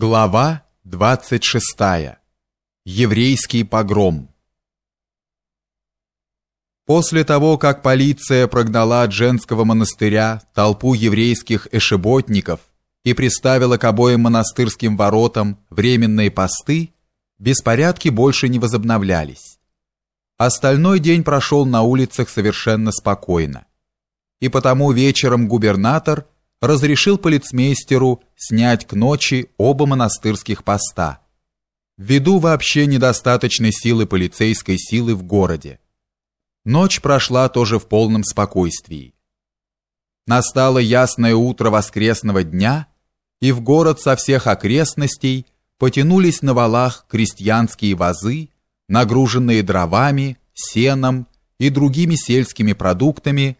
Глава 26. Еврейский погром. После того, как полиция прогнала от женского монастыря толпу еврейских эшеботников и приставила к обоим монастырским воротам временные посты, беспорядки больше не возобновлялись. Остальной день прошел на улицах совершенно спокойно. И потому вечером губернатор – разрешил полицмейстеру снять к ночи оба монастырских поста, ввиду вообще недостаточной силы полицейской силы в городе. Ночь прошла тоже в полном спокойствии. Настало ясное утро воскресного дня, и в город со всех окрестностей потянулись на валах крестьянские вазы, нагруженные дровами, сеном и другими сельскими продуктами,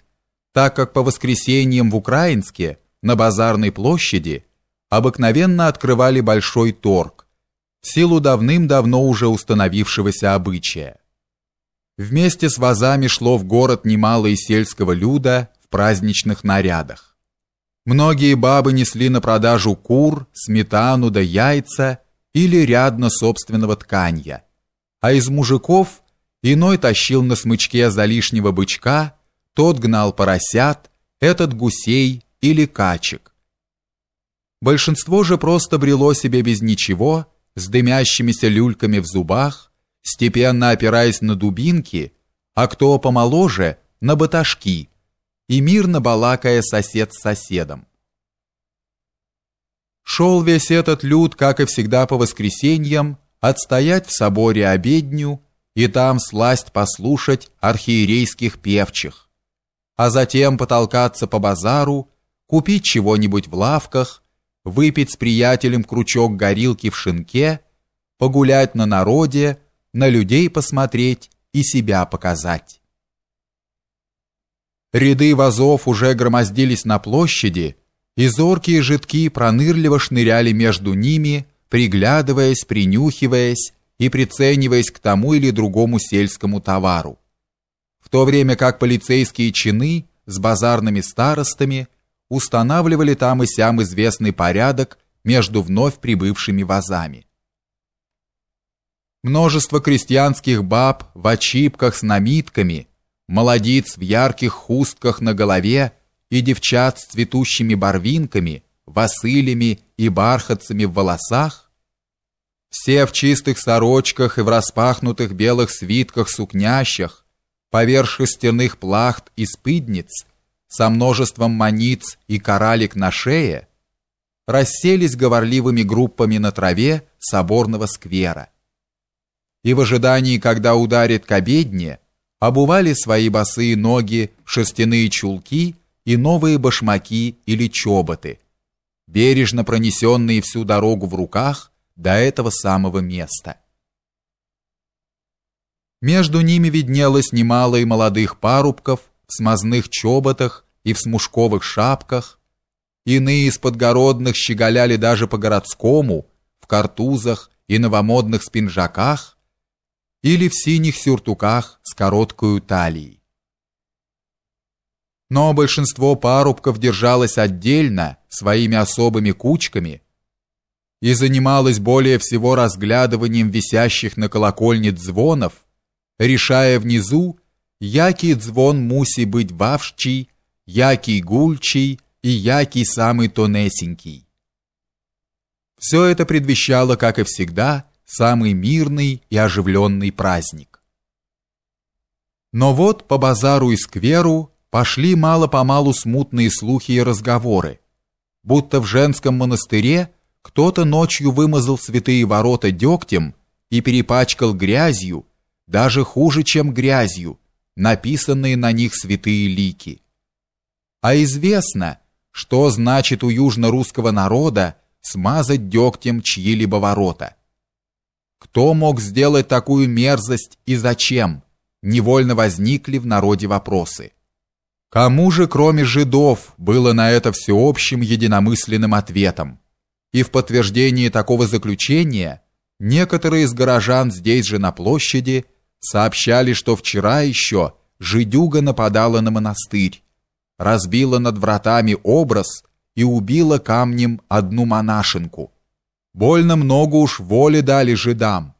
так как по воскресеньям в Украинске на базарной площади обыкновенно открывали большой торг, в силу давным-давно уже установившегося обычая. Вместе с вазами шло в город немало и сельского люда в праздничных нарядах. Многие бабы несли на продажу кур, сметану да яйца или рядно собственного тканья, а из мужиков иной тащил на смычке за лишнего бычка, тот гнал поросят, этот гусей или качек. Большинство же просто брело себе без ничего, с дымящимися люльками в зубах, степенно опираясь на дубинки, а кто помоложе — на баташки, и мирно балакая сосед с соседом. Шел весь этот люд, как и всегда по воскресеньям, отстоять в соборе обедню и там сласть послушать архиерейских певчих, а затем потолкаться по базару купить чего-нибудь в лавках, выпить с приятелем крючок горилки в шинке, погулять на народе, на людей посмотреть и себя показать. Ряды вазов уже громоздились на площади, и зоркие жидки пронырливо шныряли между ними, приглядываясь, принюхиваясь и прицениваясь к тому или другому сельскому товару. В то время как полицейские чины с базарными старостами – устанавливали там и сям известный порядок между вновь прибывшими вазами. Множество крестьянских баб в очипках с намитками, молодиц в ярких хустках на голове и девчат с цветущими барвинками, васылями и бархатцами в волосах, все в чистых сорочках и в распахнутых белых свитках-сукнящах, поверх шерстяных плахт и спидниц – со множеством маниц и коралек на шее, расселись говорливыми группами на траве соборного сквера. И в ожидании, когда ударит к обедне, обували свои босые ноги в шерстяные чулки и новые башмаки или чоботы, бережно пронесенные всю дорогу в руках до этого самого места. Между ними виднелось немало и молодых парубков, смазных чоботах и в смушковых шапках, иные из подгородных щеголяли даже по-городскому, в картузах и новомодных спинжаках, или в синих сюртуках с короткой талией. Но большинство парубков держалось отдельно, своими особыми кучками, и занималось более всего разглядыванием висящих на колокольне звонов, решая внизу, який дзвон мусі быть вавщий, який гульчий и який самый тонесенький. Все это предвещало, как и всегда, самый мирный и оживленный праздник. Но вот по базару и скверу пошли мало-помалу смутные слухи и разговоры, будто в женском монастыре кто-то ночью вымазал святые ворота дегтем и перепачкал грязью, даже хуже, чем грязью, написанные на них святые лики. А известно, что значит у южно-русского народа смазать дегтем чьи-либо ворота. Кто мог сделать такую мерзость и зачем? Невольно возникли в народе вопросы. Кому же, кроме жидов, было на это всеобщим единомысленным ответом? И в подтверждение такого заключения некоторые из горожан здесь же на площади – сообщали, что вчера еще жидюга нападала на монастырь, разбила над вратами образ и убила камнем одну монашенку. Больно много уж воли дали жидам.